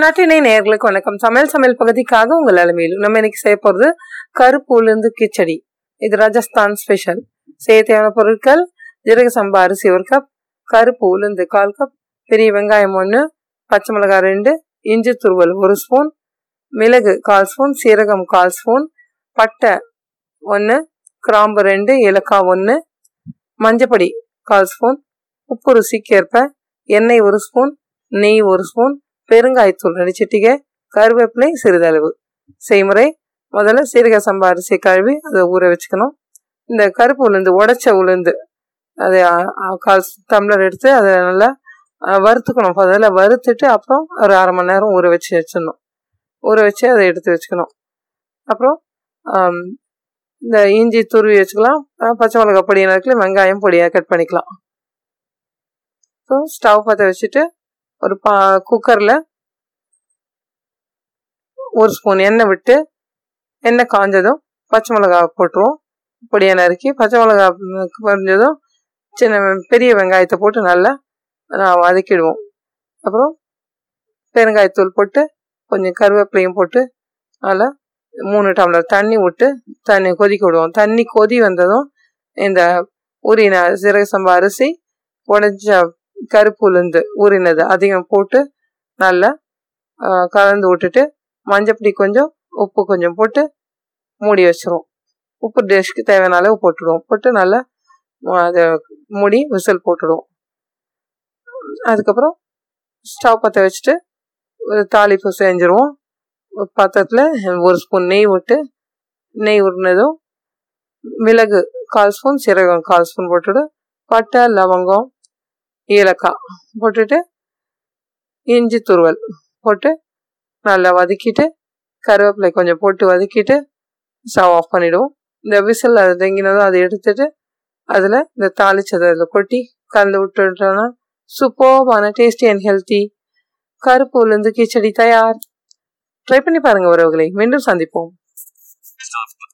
நாட்டினை நேர்களுக்கு வணக்கம். சமையல் சமையல் பகுதிக்காக உங்கள் அலமையிலும் நம்ம இன்னைக்கு செய்ய போகிறது கருப்பு உளுந்து கிச்சடி. இது ராஜஸ்தான் ஸ்பெஷல் செய்ய தேவையான பொருட்கள் ஜீரக சம்பா அரிசி ஒரு கப் கருப்பு உளுந்து கால் கப் பெரிய வெங்காயம் ஒன்று பச்சை மிளகாய் ரெண்டு இஞ்சி துருவல் ஒரு ஸ்பூன் மிளகு கால் ஸ்பூன் சீரகம் கால் ஸ்பூன் பட்டை ஒன்று கிராம்பு ரெண்டு ஏலக்காய் ஒன்று மஞ்சப்பொடி கால் ஸ்பூன் உப்பு ருசிக்கேற்ப எண்ணெய் ஒரு ஸ்பூன் நெய் ஒரு ஸ்பூன் பெருங்காயத்தூள் ரெண்டு சிட்டிகை கருவேப்பிலை சிறிதளவு. செய்முறை முதல்ல சீரக சம்பா அரிசி கழுவி அதை ஊற வச்சுக்கணும். இந்த கருப்பு உளுந்து உடைச்ச உளுந்து அதை கால் டம்ளர் எடுத்து அதை நல்லா வறுத்துக்கணும். முதல்ல வறுத்துட்டு அப்புறம் ஒரு அரை மணி நேரம் ஊற வச்சு வச்சிடணும். ஊற வச்சு அதை எடுத்து வச்சுக்கணும். அப்புறம் இந்த இஞ்சி துருவி வச்சுக்கலாம். பச்சை மிளகா பொடியாக இருக்குல்ல வெங்காயம் பொடியாக கட் பண்ணிக்கலாம். அப்புறம் ஸ்டவ் பற்ற வச்சுட்டு ஒரு பா குக்கரில் ஒரு ஸ்பூன் எண்ணெய் விட்டு எண்ணெய் காஞ்சதும் பச்சை மிளகாய் போட்டுருவோம். பொடியாக நறுக்கி பச்சை மிளகாய் பொரிஞ்சதும் சின்ன பெரிய வெங்காயத்தை போட்டு நல்லா வதக்கிடுவோம். அப்புறம் பெருங்காயத்தூள் போட்டு கொஞ்சம் கருவேப்பிலையும் போட்டு நல்லா மூணு டம்ளர் தண்ணி விட்டு தண்ணி கொதிக்க விடுவோம். தண்ணி கொதி வந்ததும் இந்த உரிய சீரக சம்பா அரிசி உடஞ்ச கருப்பு உளுந்து ஊறினது அதையும் போட்டு நல்லா கலந்து விட்டுட்டு மஞ்சப்பொடி கொஞ்சம் உப்பு கொஞ்சம் போட்டு மூடி வச்சிருவோம். உப்பு டேஸ்க்கு தேவையான அளவு போட்டுடுவோம். போட்டு நல்லா அதை மூடி விசில் போட்டுடுவோம். அதுக்கப்புறம் ஸ்டவ் பற்ற வச்சுட்டு ஒரு தாளிப்பு செஞ்சுருவோம். பத்திரத்தில் பாத்திரத்தில் ஒரு ஸ்பூன் நெய் விட்டு நெய் உருனதும் மிளகு கால் ஸ்பூன் சீரகம் கால் ஸ்பூன் போட்டுவிடும் பட்டை லவங்கம் ஏலக்காய் போட்டுட்டு இஞ்சி துருவல் போட்டு நல்லா வதக்கிட்டு கருவேப்பிலை கொஞ்சம் போட்டு வதக்கிட்டு ஸ்டவ் ஆஃப் பண்ணிவிடுவோம் இந்த விசில் அது தங்கினதும் அதை எடுத்துட்டு அதில் இந்த தாளிச்சதை அதில் கொட்டி கலந்து விட்டுட்டோம்னா சூப்பர்பான டேஸ்டி அண்ட் ஹெல்த்தி கருப்பு உளுந்து கிச்சடி தயார். ட்ரை பண்ணி பாருங்கள் உறவுகளை. மீண்டும் சந்திப்போம்.